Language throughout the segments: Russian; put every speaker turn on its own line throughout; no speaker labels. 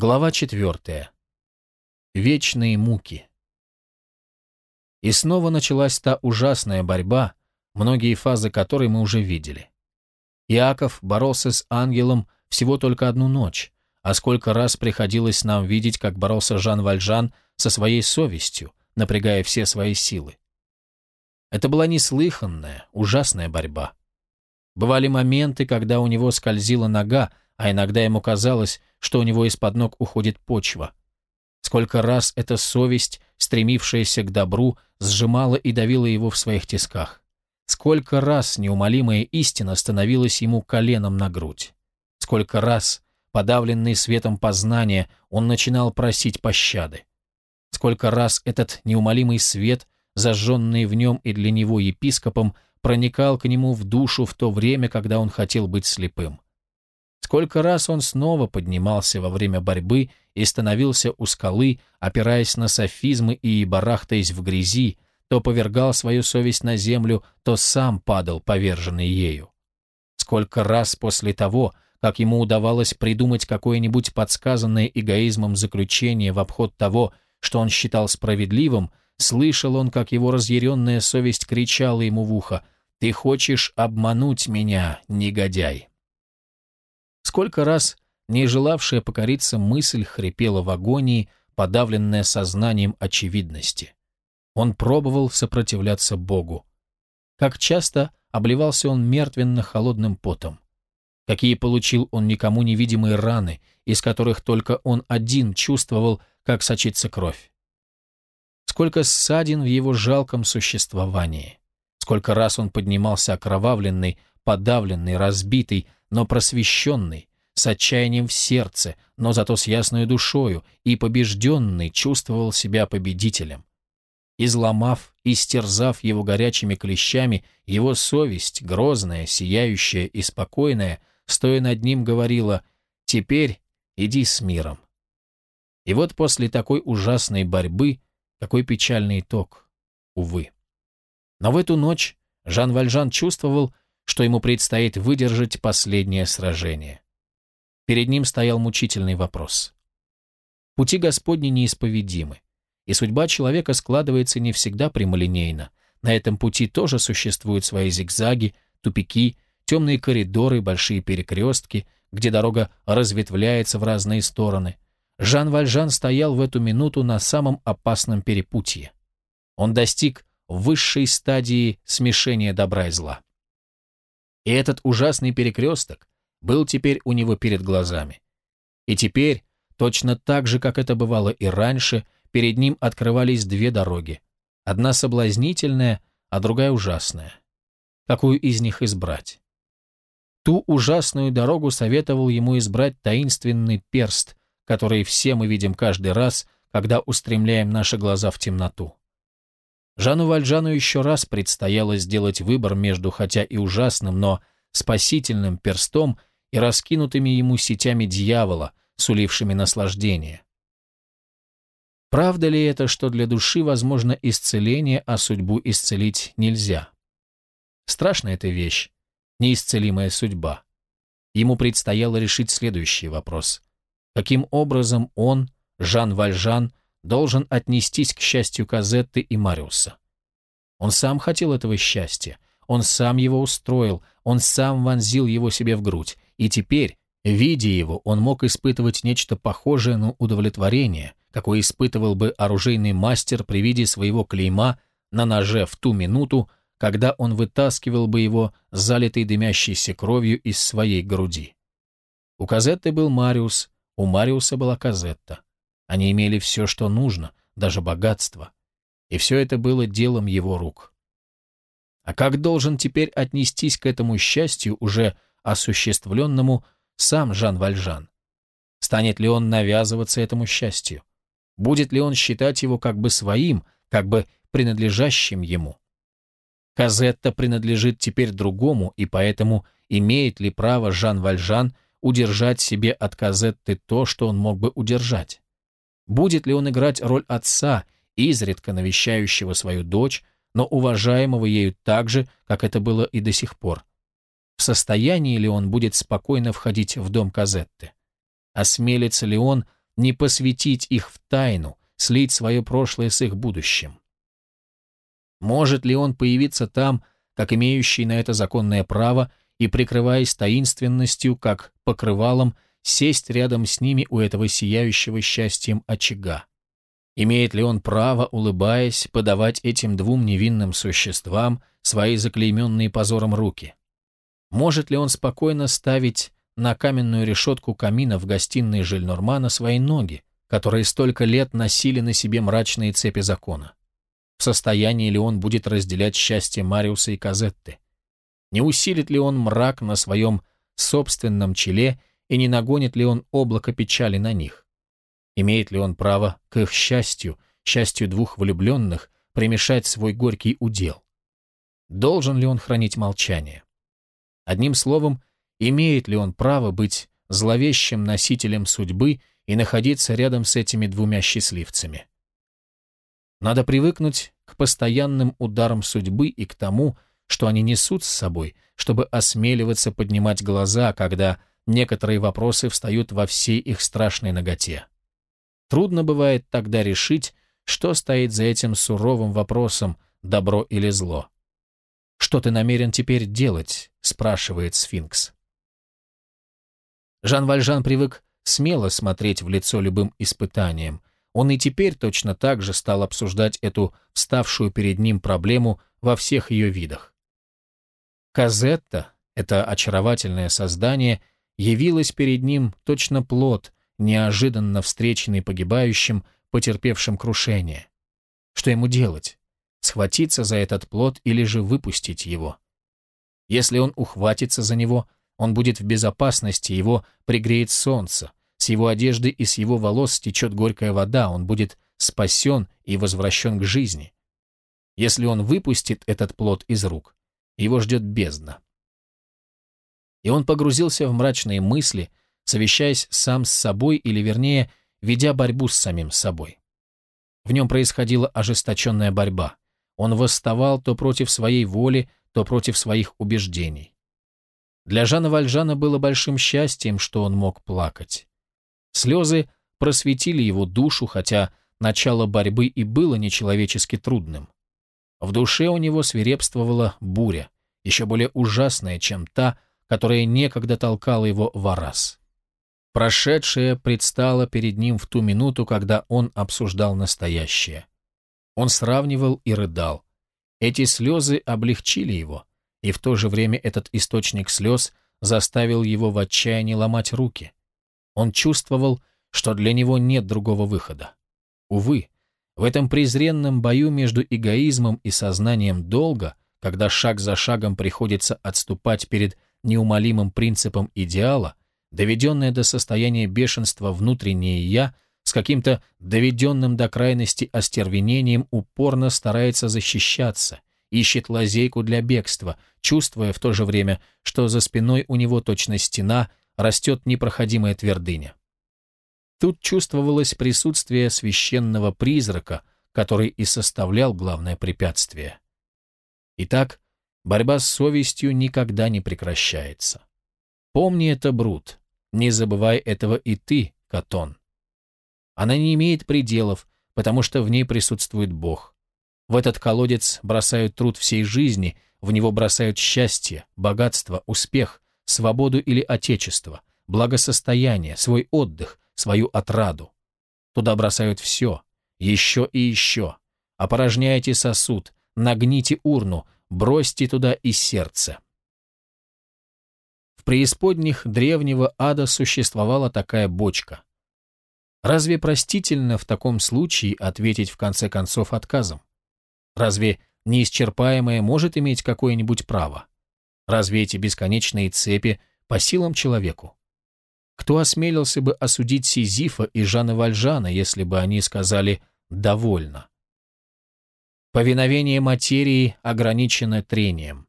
Глава четвертая. Вечные муки. И снова началась та ужасная борьба, многие фазы которой мы уже видели. Иаков боролся с ангелом всего только одну ночь, а сколько раз приходилось нам видеть, как боролся Жан Вальжан со своей совестью, напрягая все свои силы. Это была неслыханная, ужасная борьба. Бывали моменты, когда у него скользила нога, а иногда ему казалось, что у него из-под ног уходит почва. Сколько раз эта совесть, стремившаяся к добру, сжимала и давила его в своих тисках. Сколько раз неумолимая истина становилась ему коленом на грудь. Сколько раз, подавленный светом познания, он начинал просить пощады. Сколько раз этот неумолимый свет, зажженный в нем и для него епископом, проникал к нему в душу в то время, когда он хотел быть слепым. Сколько раз он снова поднимался во время борьбы и становился у скалы, опираясь на софизмы и барахтаясь в грязи, то повергал свою совесть на землю, то сам падал, поверженный ею. Сколько раз после того, как ему удавалось придумать какое-нибудь подсказанное эгоизмом заключение в обход того, что он считал справедливым, слышал он, как его разъяренная совесть кричала ему в ухо «Ты хочешь обмануть меня, негодяй!» Сколько раз не желавшая покориться мысль хрипела в агонии, подавленная сознанием очевидности. Он пробовал сопротивляться Богу. Как часто обливался он мертвенно-холодным потом. Какие получил он никому невидимые раны, из которых только он один чувствовал, как сочится кровь. Сколько ссадин в его жалком существовании. Сколько раз он поднимался окровавленный, подавленный, разбитый, но просвещенный, с отчаянием в сердце, но зато с ясной душою, и побежденный чувствовал себя победителем. Изломав, истерзав его горячими клещами, его совесть, грозная, сияющая и спокойная, стоя над ним, говорила «Теперь иди с миром». И вот после такой ужасной борьбы, какой печальный итог, увы. Но в эту ночь Жан Вальжан чувствовал, что ему предстоит выдержать последнее сражение. Перед ним стоял мучительный вопрос. Пути Господни неисповедимы, и судьба человека складывается не всегда прямолинейно. На этом пути тоже существуют свои зигзаги, тупики, темные коридоры, большие перекрестки, где дорога разветвляется в разные стороны. Жан Вальжан стоял в эту минуту на самом опасном перепутье. Он достиг высшей стадии смешения добра и зла. И этот ужасный перекресток был теперь у него перед глазами. И теперь, точно так же, как это бывало и раньше, перед ним открывались две дороги. Одна соблазнительная, а другая ужасная. Какую из них избрать? Ту ужасную дорогу советовал ему избрать таинственный перст, который все мы видим каждый раз, когда устремляем наши глаза в темноту. Жану Вальжану еще раз предстояло сделать выбор между хотя и ужасным, но спасительным перстом и раскинутыми ему сетями дьявола, сулившими наслаждение. Правда ли это, что для души возможно исцеление, а судьбу исцелить нельзя? Страшная эта вещь, неисцелимая судьба. Ему предстояло решить следующий вопрос. Каким образом он, Жан Вальжан, должен отнестись к счастью Казетты и Мариуса. Он сам хотел этого счастья, он сам его устроил, он сам вонзил его себе в грудь, и теперь, видя его, он мог испытывать нечто похожее на удовлетворение, какое испытывал бы оружейный мастер при виде своего клейма на ноже в ту минуту, когда он вытаскивал бы его, залитый дымящейся кровью из своей груди. У Казетты был Мариус, у Мариуса была Казетта. Они имели все, что нужно, даже богатство. И все это было делом его рук. А как должен теперь отнестись к этому счастью, уже осуществленному, сам Жан Вальжан? Станет ли он навязываться этому счастью? Будет ли он считать его как бы своим, как бы принадлежащим ему? Казетта принадлежит теперь другому, и поэтому имеет ли право Жан Вальжан удержать себе от Казетты то, что он мог бы удержать? Будет ли он играть роль отца, изредка навещающего свою дочь, но уважаемого ею так же, как это было и до сих пор? В состоянии ли он будет спокойно входить в дом Казетты? Осмелится ли он не посвятить их в тайну, слить свое прошлое с их будущим? Может ли он появиться там, как имеющий на это законное право, и, прикрываясь таинственностью, как покрывалом, сесть рядом с ними у этого сияющего счастьем очага? Имеет ли он право, улыбаясь, подавать этим двум невинным существам свои заклейменные позором руки? Может ли он спокойно ставить на каменную решетку камина в гостиной Жильнормана свои ноги, которые столько лет носили на себе мрачные цепи закона? В состоянии ли он будет разделять счастье Мариуса и Казетты? Не усилит ли он мрак на своем собственном челе и не нагонит ли он облако печали на них? Имеет ли он право к их счастью, счастью двух влюбленных, примешать свой горький удел? Должен ли он хранить молчание? Одним словом, имеет ли он право быть зловещим носителем судьбы и находиться рядом с этими двумя счастливцами? Надо привыкнуть к постоянным ударам судьбы и к тому, что они несут с собой, чтобы осмеливаться поднимать глаза, когда некоторые вопросы встают во всей их страшной ноготе. Трудно бывает тогда решить, что стоит за этим суровым вопросом «добро или зло». «Что ты намерен теперь делать?» – спрашивает сфинкс. Жан Вальжан привык смело смотреть в лицо любым испытаниям. Он и теперь точно так же стал обсуждать эту вставшую перед ним проблему во всех ее видах. Казетта, это очаровательное создание, явилась перед ним точно плод, неожиданно встреченный погибающим, потерпевшим крушение. Что ему делать? Схватиться за этот плод или же выпустить его? Если он ухватится за него, он будет в безопасности, его пригреет солнце, с его одежды и с его волос течет горькая вода, он будет спасен и возвращен к жизни. Если он выпустит этот плод из рук, его ждет бездна. И он погрузился в мрачные мысли, совещаясь сам с собой или, вернее, ведя борьбу с самим собой. В нем происходила ожесточенная борьба. Он восставал то против своей воли, то против своих убеждений. Для Жана Вальжана было большим счастьем, что он мог плакать. Слезы просветили его душу, хотя начало борьбы и было нечеловечески трудным. В душе у него свирепствовала буря, еще более ужасная, чем та, которая некогда толкала его в Арас. Прошедшее предстало перед ним в ту минуту, когда он обсуждал настоящее. Он сравнивал и рыдал. Эти слезы облегчили его, и в то же время этот источник слез заставил его в отчаянии ломать руки. Он чувствовал, что для него нет другого выхода. Увы, в этом презренном бою между эгоизмом и сознанием долга, когда шаг за шагом приходится отступать перед неумолимым принципом идеала, доведенное до состояния бешенства внутреннее «я», с каким-то доведенным до крайности остервенением упорно старается защищаться, ищет лазейку для бегства, чувствуя в то же время, что за спиной у него точно стена, растет непроходимая твердыня. Тут чувствовалось присутствие священного призрака, который и составлял главное препятствие. Итак, борьба с совестью никогда не прекращается. Помни это, Брут. Не забывай этого и ты, Катон. Она не имеет пределов, потому что в ней присутствует Бог. В этот колодец бросают труд всей жизни, в него бросают счастье, богатство, успех, свободу или отечество, благосостояние, свой отдых, свою отраду. Туда бросают все, еще и еще. Опорожняйте сосуд, нагните урну, бросьте туда и сердце преисподних древнего ада существовала такая бочка. Разве простительно в таком случае ответить в конце концов отказом? Разве неисчерпаемое может иметь какое-нибудь право? Разве эти бесконечные цепи по силам человеку? Кто осмелился бы осудить Сизифа и Жана Вальжана, если бы они сказали «довольно»? Повиновение материи ограничено трением.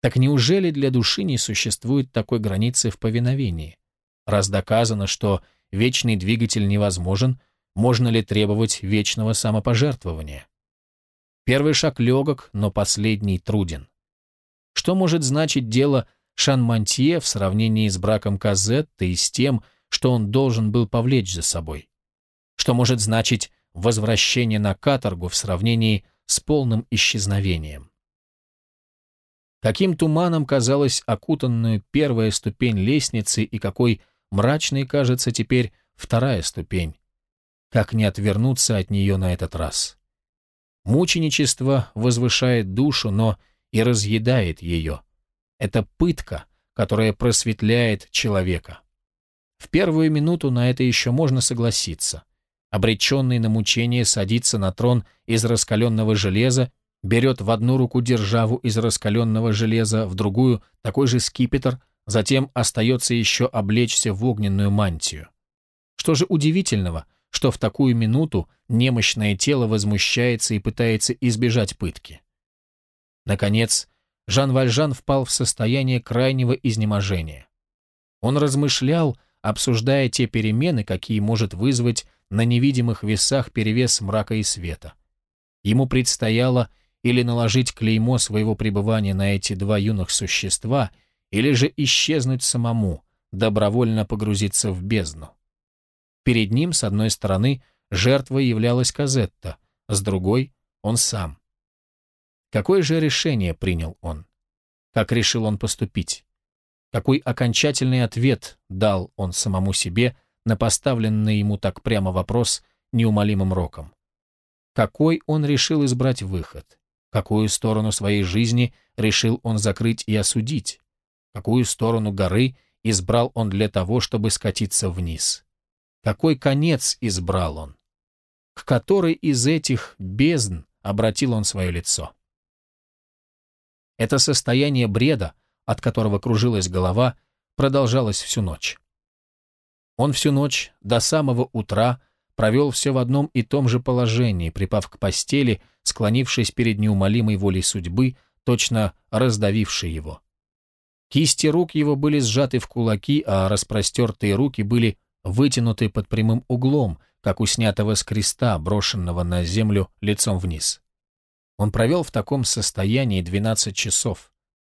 Так неужели для души не существует такой границы в повиновении? Раз доказано, что вечный двигатель невозможен, можно ли требовать вечного самопожертвования? Первый шаг легок, но последний труден. Что может значить дело Шанмантье в сравнении с браком Казетты и с тем, что он должен был повлечь за собой? Что может значить возвращение на каторгу в сравнении с полным исчезновением? Каким туманом казалась окутанная первая ступень лестницы и какой мрачной кажется теперь вторая ступень. Как не отвернуться от нее на этот раз? Мученичество возвышает душу, но и разъедает ее. Это пытка, которая просветляет человека. В первую минуту на это еще можно согласиться. Обреченный на мучение садится на трон из раскаленного железа, берет в одну руку державу из раскаленного железа, в другую — такой же скипетр, затем остается еще облечься в огненную мантию. Что же удивительного, что в такую минуту немощное тело возмущается и пытается избежать пытки? Наконец, Жан Вальжан впал в состояние крайнего изнеможения. Он размышлял, обсуждая те перемены, какие может вызвать на невидимых весах перевес мрака и света. Ему предстояло или наложить клеймо своего пребывания на эти два юных существа, или же исчезнуть самому, добровольно погрузиться в бездну. Перед ним, с одной стороны, жертвой являлась Казетта, с другой — он сам. Какое же решение принял он? Как решил он поступить? Какой окончательный ответ дал он самому себе на поставленный ему так прямо вопрос неумолимым роком? Какой он решил избрать выход? Какую сторону своей жизни решил он закрыть и осудить? Какую сторону горы избрал он для того, чтобы скатиться вниз? Какой конец избрал он? К которой из этих бездн обратил он свое лицо? Это состояние бреда, от которого кружилась голова, продолжалось всю ночь. Он всю ночь до самого утра провел все в одном и том же положении, припав к постели, склонившись перед неумолимой волей судьбы, точно раздавившей его. Кисти рук его были сжаты в кулаки, а распростертые руки были вытянуты под прямым углом, как у снятого с креста, брошенного на землю лицом вниз. Он провел в таком состоянии 12 часов.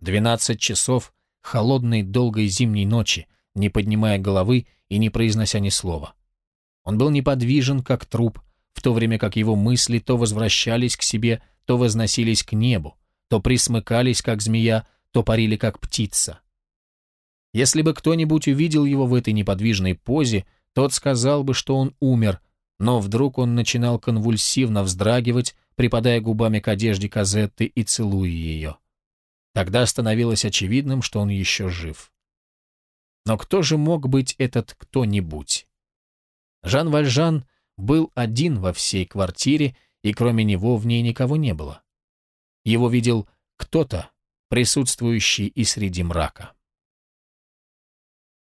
12 часов холодной долгой зимней ночи, не поднимая головы и не произнося ни слова. Он был неподвижен, как труп, в то время как его мысли то возвращались к себе, то возносились к небу, то присмыкались, как змея, то парили, как птица. Если бы кто-нибудь увидел его в этой неподвижной позе, тот сказал бы, что он умер, но вдруг он начинал конвульсивно вздрагивать, припадая губами к одежде Казетты и целуя ее. Тогда становилось очевидным, что он еще жив. Но кто же мог быть этот кто-нибудь? Жан Вальжан был один во всей квартире, и кроме него в ней никого не было. Его видел кто-то, присутствующий и среди мрака.